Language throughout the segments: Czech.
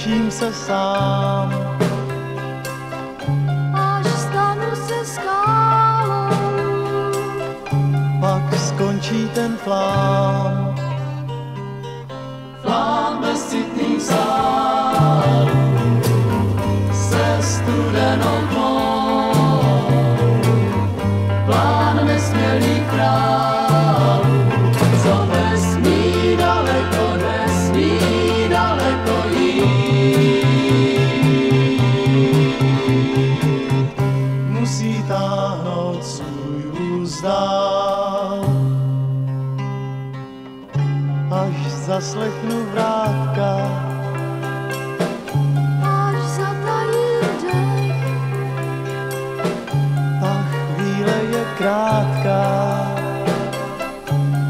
učím se sám. Až stanu se skálou, Pak skončí ten flám. Zaslechnu vrátka, až zatají dech, ta chvíle je krátká.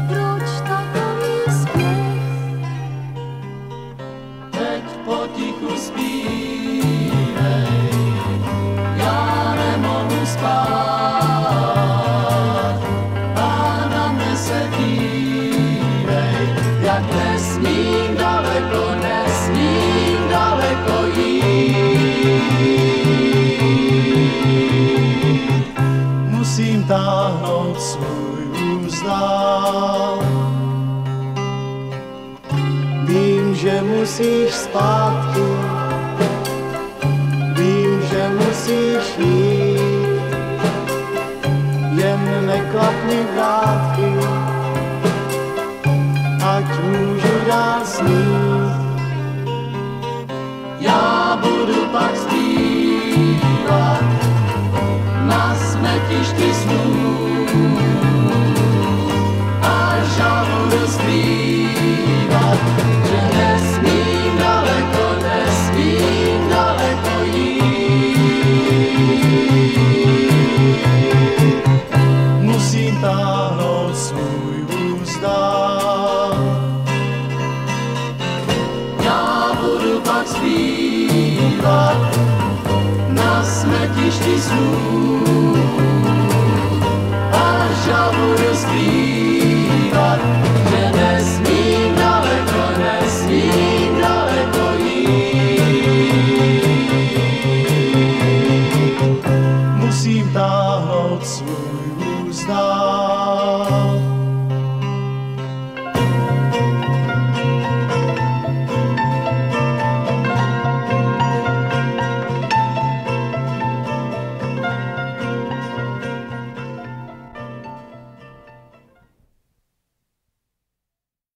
proč takový spěch? Teď potichu zpívej, já nemohu spát. A na mne se dívej, nesmím daleko, nesmím daleko jít. Musím táhnout svůj vůz dál. Vím, že musíš zpátky, vím, že musíš jít, jen neklapni vrátky, snít. Já budu pak zpívat na smetišti snů a žaluju zpívat, zpívat na smetišti snů